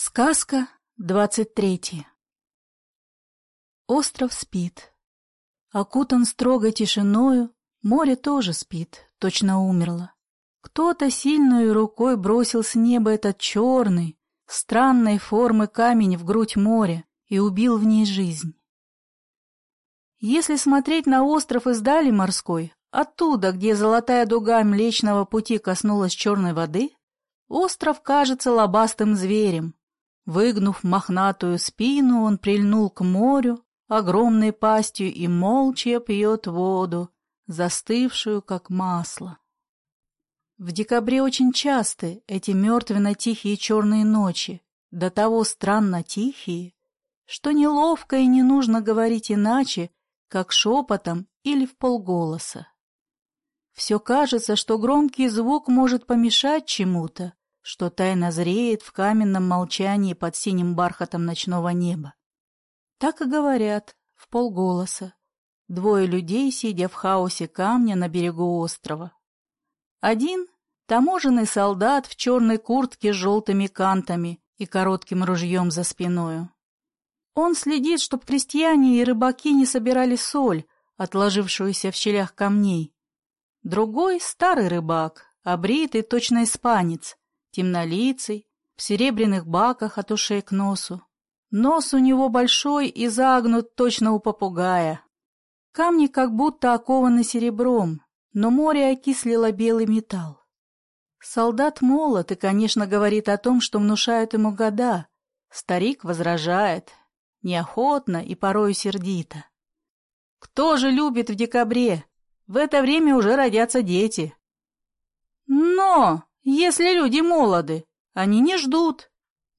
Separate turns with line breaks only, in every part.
Сказка двадцать третья Остров спит. Окутан строгой тишиною, море тоже спит, точно умерло. Кто-то сильной рукой бросил с неба этот черный, странной формы камень в грудь моря и убил в ней жизнь. Если смотреть на остров из дали морской, оттуда, где золотая дуга Млечного Пути коснулась черной воды, остров кажется лобастым зверем, Выгнув мохнатую спину, он прильнул к морю, огромной пастью и молча пьет воду, застывшую, как масло. В декабре очень часты эти мертвенно-тихие черные ночи, до того странно тихие, что неловко и не нужно говорить иначе, как шепотом или в полголоса. Все кажется, что громкий звук может помешать чему-то, что тайно зреет в каменном молчании под синим бархатом ночного неба. Так и говорят, в полголоса, двое людей, сидя в хаосе камня на берегу острова. Один — таможенный солдат в черной куртке с желтыми кантами и коротким ружьем за спиною. Он следит, чтоб крестьяне и рыбаки не собирали соль, отложившуюся в щелях камней. Другой — старый рыбак, обритый точно испанец, темнолицый, в серебряных баках от ушей к носу. Нос у него большой и загнут точно у попугая. Камни как будто окованы серебром, но море окислило белый металл. Солдат молод и, конечно, говорит о том, что внушают ему года. Старик возражает, неохотно и порою сердито. Кто же любит в декабре? В это время уже родятся дети. Но! Если люди молоды, они не ждут.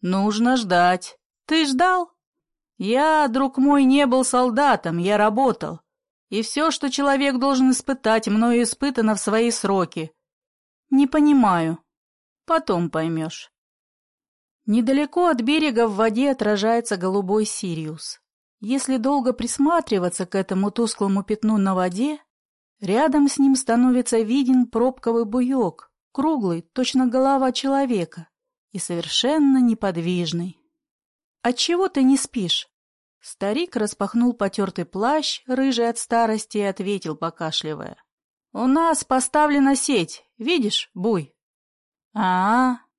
Нужно ждать. Ты ждал? Я, друг мой, не был солдатом, я работал. И все, что человек должен испытать, мною испытано в свои сроки. Не понимаю. Потом поймешь. Недалеко от берега в воде отражается голубой Сириус. Если долго присматриваться к этому тусклому пятну на воде, рядом с ним становится виден пробковый буек, круглый, точно голова человека, и совершенно неподвижный. «Отчего ты не спишь?» Старик распахнул потертый плащ, рыжий от старости, и ответил, покашливая. «У нас поставлена сеть, видишь, буй?» а, -а, а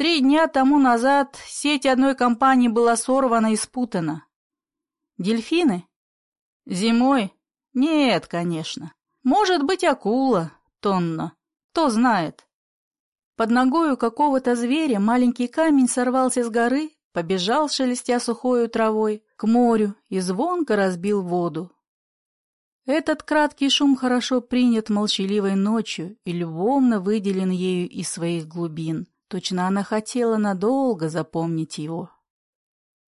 Три дня тому назад сеть одной компании была сорвана и спутана. Дельфины? Зимой? Нет, конечно. Может быть, акула, тонна. Кто знает? Под ногою какого-то зверя маленький камень сорвался с горы, побежал, шелестя сухою травой, к морю и звонко разбил воду. Этот краткий шум хорошо принят молчаливой ночью и любовно выделен ею из своих глубин. Точно она хотела надолго запомнить его.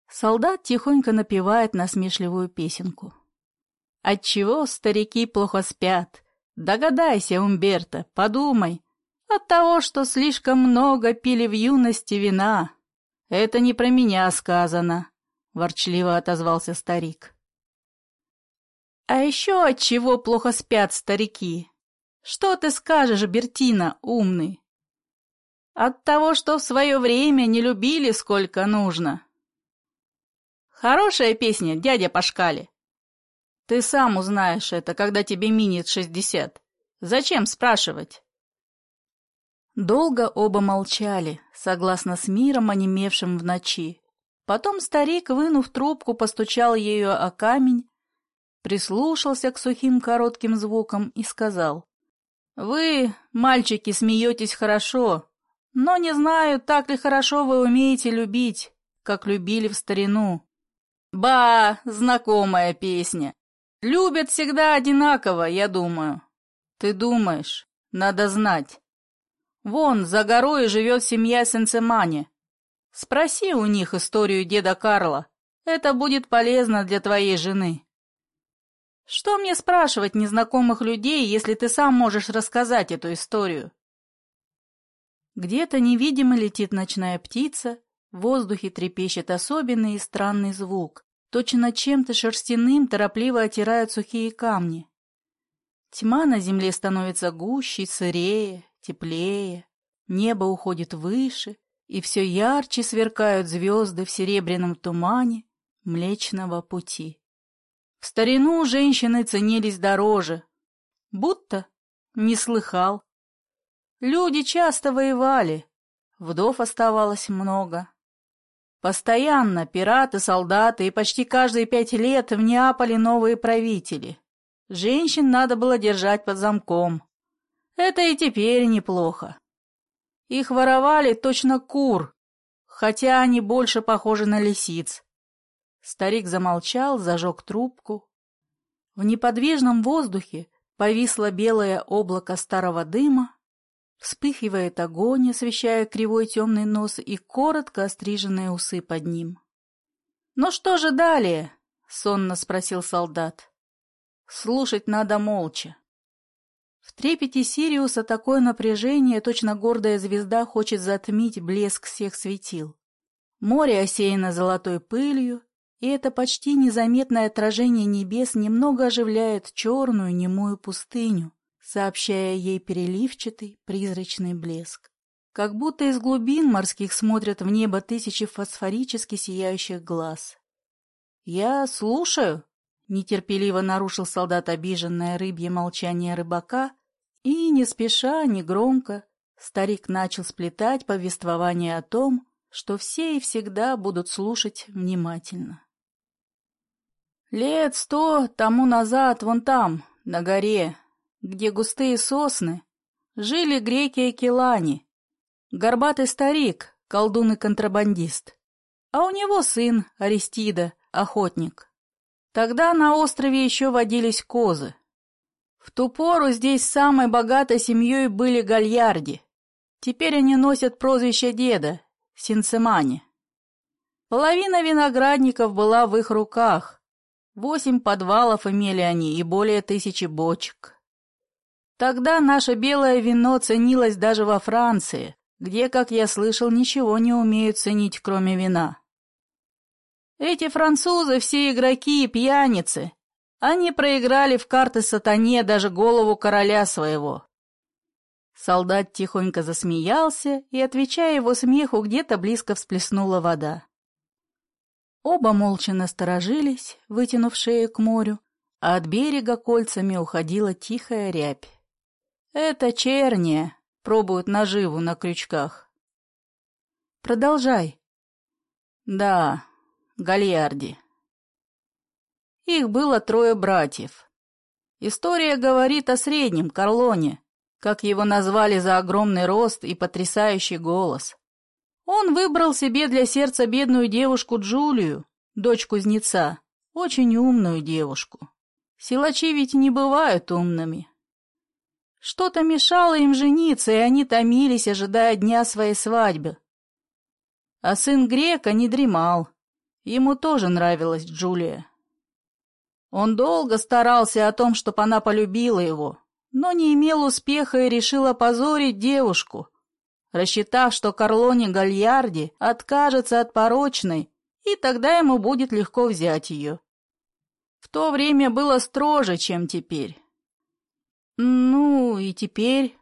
Солдат тихонько напевает насмешливую песенку. Отчего старики плохо спят? Догадайся, Умберто, подумай. От того, что слишком много пили в юности вина. Это не про меня сказано, — ворчливо отозвался старик. А еще от чего плохо спят старики? Что ты скажешь, Бертина, умный? От того, что в свое время не любили сколько нужно. Хорошая песня, дядя Пашкали. Ты сам узнаешь это, когда тебе минет шестьдесят. Зачем спрашивать? Долго оба молчали, согласно с миром, онемевшим в ночи. Потом старик, вынув трубку, постучал ею о камень, прислушался к сухим коротким звукам и сказал. «Вы, мальчики, смеетесь хорошо, но не знаю, так ли хорошо вы умеете любить, как любили в старину. Ба, знакомая песня. Любят всегда одинаково, я думаю. Ты думаешь, надо знать. Вон, за горой живет семья Сенцемани. Спроси у них историю деда Карла. Это будет полезно для твоей жены. Что мне спрашивать незнакомых людей, если ты сам можешь рассказать эту историю? Где-то невидимо летит ночная птица, в воздухе трепещет особенный и странный звук. Точно чем-то шерстяным торопливо отирают сухие камни. Тьма на земле становится гуще, сырее, теплее. Небо уходит выше, и все ярче сверкают звезды в серебряном тумане Млечного Пути. В старину женщины ценились дороже, будто не слыхал. Люди часто воевали, вдов оставалось много. Постоянно пираты, солдаты и почти каждые пять лет в Неаполе новые правители. Женщин надо было держать под замком. Это и теперь неплохо. Их воровали точно кур, хотя они больше похожи на лисиц. Старик замолчал, зажег трубку. В неподвижном воздухе повисло белое облако старого дыма, вспыхивает огонь, освещая кривой темный нос и коротко остриженные усы под ним. «Ну что же далее?» — сонно спросил солдат. «Слушать надо молча. В трепете Сириуса такое напряжение, точно гордая звезда хочет затмить блеск всех светил. Море осеяно золотой пылью, и это почти незаметное отражение небес немного оживляет черную немую пустыню, сообщая ей переливчатый призрачный блеск. Как будто из глубин морских смотрят в небо тысячи фосфорически сияющих глаз. «Я слушаю», Нетерпеливо нарушил солдат обиженное рыбье молчание рыбака, и, не спеша, не громко, старик начал сплетать повествование о том, что все и всегда будут слушать внимательно. Лет сто тому назад, вон там, на горе, где густые сосны, жили греки и келани, горбатый старик, колдун и контрабандист, а у него сын Аристида, охотник. Тогда на острове еще водились козы. В ту пору здесь самой богатой семьей были гальярди. Теперь они носят прозвище деда — Синцемани. Половина виноградников была в их руках. Восемь подвалов имели они и более тысячи бочек. Тогда наше белое вино ценилось даже во Франции, где, как я слышал, ничего не умеют ценить, кроме вина. Эти французы все игроки и пьяницы. Они проиграли в карты сатане даже голову короля своего. Солдат тихонько засмеялся, и, отвечая его смеху, где-то близко всплеснула вода. Оба молча насторожились, вытянув шею к морю, а от берега кольцами уходила тихая рябь. «Это черния», — пробуют наживу на крючках. «Продолжай». «Да, Гальярди. Их было трое братьев. История говорит о среднем Карлоне, как его назвали за огромный рост и потрясающий голос. Он выбрал себе для сердца бедную девушку Джулию, дочь кузнеца, очень умную девушку. Силачи ведь не бывают умными. Что-то мешало им жениться, и они томились, ожидая дня своей свадьбы. А сын грека не дремал, Ему тоже нравилась Джулия. Он долго старался о том, чтобы она полюбила его, но не имел успеха и решил опозорить девушку, рассчитав, что Карлоне Гальярди откажется от порочной, и тогда ему будет легко взять ее. В то время было строже, чем теперь. Ну, и теперь...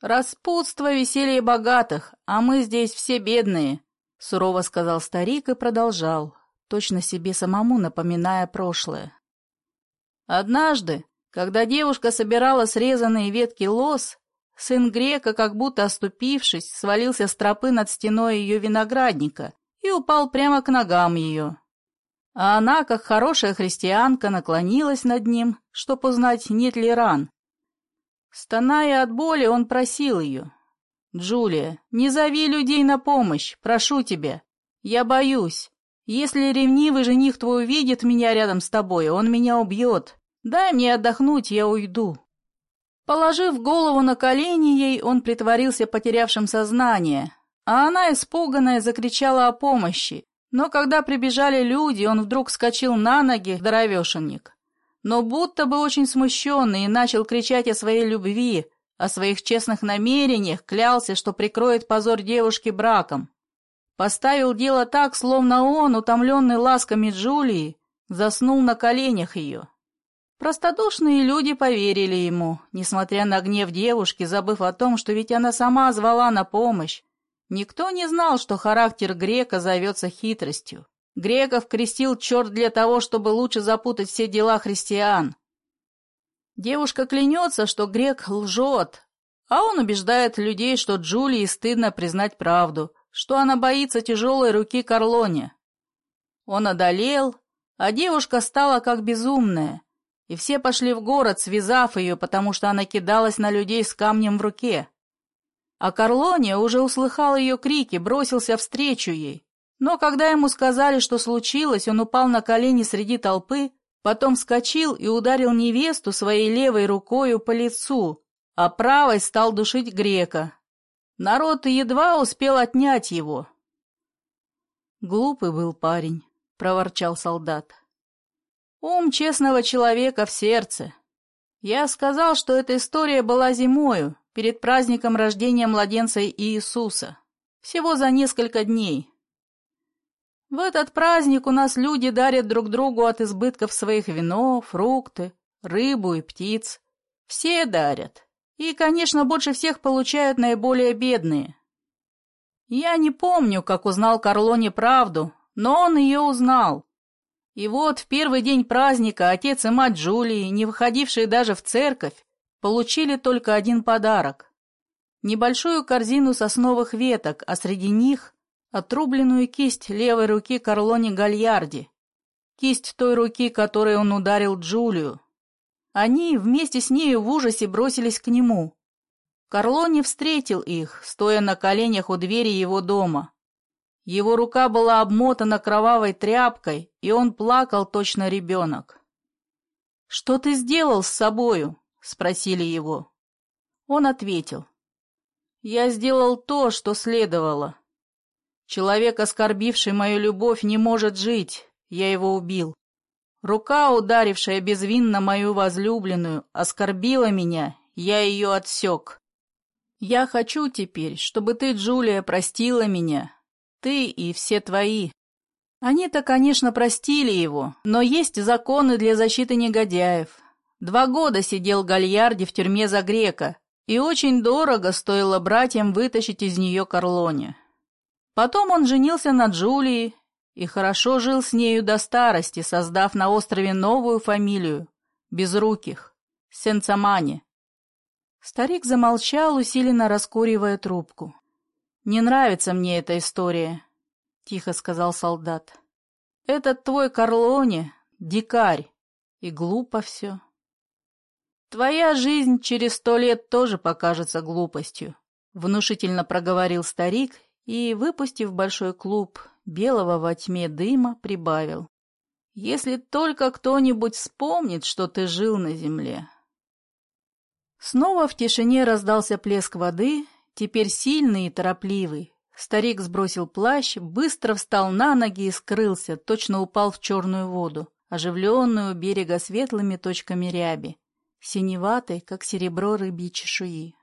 Распутство, веселье богатых, а мы здесь все бедные, — сурово сказал старик и продолжал, точно себе самому напоминая прошлое. Однажды, когда девушка собирала срезанные ветки лос, сын грека, как будто оступившись, свалился с тропы над стеной ее виноградника и упал прямо к ногам ее. А она, как хорошая христианка, наклонилась над ним, чтоб узнать, нет ли ран. Стоная от боли, он просил ее. «Джулия, не зови людей на помощь, прошу тебя. Я боюсь. Если ревнивый жених твой увидит меня рядом с тобой, он меня убьет. Дай мне отдохнуть, я уйду». Положив голову на колени ей, он притворился потерявшим сознание, а она, испуганная, закричала о помощи. Но когда прибежали люди, он вдруг вскочил на ноги, здоровешенник. Но будто бы очень смущенный и начал кричать о своей любви, о своих честных намерениях, клялся, что прикроет позор девушки браком. Поставил дело так, словно он, утомленный ласками Джулии, заснул на коленях ее. Простодушные люди поверили ему, несмотря на гнев девушки, забыв о том, что ведь она сама звала на помощь, Никто не знал, что характер грека зовется хитростью. Греков крестил черт для того, чтобы лучше запутать все дела христиан. Девушка клянется, что грек лжет, а он убеждает людей, что Джулии стыдно признать правду, что она боится тяжелой руки Карлоне. Он одолел, а девушка стала как безумная, и все пошли в город, связав ее, потому что она кидалась на людей с камнем в руке. А Карлоне уже услыхал ее крики, бросился встречу ей. Но когда ему сказали, что случилось, он упал на колени среди толпы, потом вскочил и ударил невесту своей левой рукою по лицу, а правой стал душить грека. Народ едва успел отнять его. «Глупый был парень», — проворчал солдат. Ум честного человека в сердце. Я сказал, что эта история была зимою, перед праздником рождения младенца Иисуса. Всего за несколько дней. В этот праздник у нас люди дарят друг другу от избытков своих вино, фрукты, рыбу и птиц. Все дарят. И, конечно, больше всех получают наиболее бедные. Я не помню, как узнал Карлоне правду, но он ее узнал. И вот в первый день праздника отец и мать Джулии, не выходившие даже в церковь, получили только один подарок. Небольшую корзину сосновых веток, а среди них отрубленную кисть левой руки Карлони Гальярди, кисть той руки, которой он ударил Джулию. Они вместе с нею в ужасе бросились к нему. Карлони встретил их, стоя на коленях у двери его дома. Его рука была обмотана кровавой тряпкой, и он плакал точно ребенок. «Что ты сделал с собою?» — спросили его. Он ответил. «Я сделал то, что следовало. Человек, оскорбивший мою любовь, не может жить, я его убил. Рука, ударившая безвинно мою возлюбленную, оскорбила меня, я ее отсек. Я хочу теперь, чтобы ты, Джулия, простила меня, ты и все твои. Они-то, конечно, простили его, но есть законы для защиты негодяев. Два года сидел Гальярди в тюрьме за грека, и очень дорого стоило братьям вытащить из нее Карлоне. Потом он женился на Джулии и хорошо жил с нею до старости, создав на острове новую фамилию — Безруких, Сенцамани. Старик замолчал, усиленно раскуривая трубку. «Не нравится мне эта история», — тихо сказал солдат. «Этот твой Карлоне — дикарь, и глупо все. Твоя жизнь через сто лет тоже покажется глупостью», — внушительно проговорил старик и, выпустив большой клуб белого во тьме дыма, прибавил. «Если только кто-нибудь вспомнит, что ты жил на земле». Снова в тишине раздался плеск воды, теперь сильный и торопливый. Старик сбросил плащ, быстро встал на ноги и скрылся, точно упал в черную воду, оживленную берега светлыми точками ряби, синеватой, как серебро рыбьей чешуи.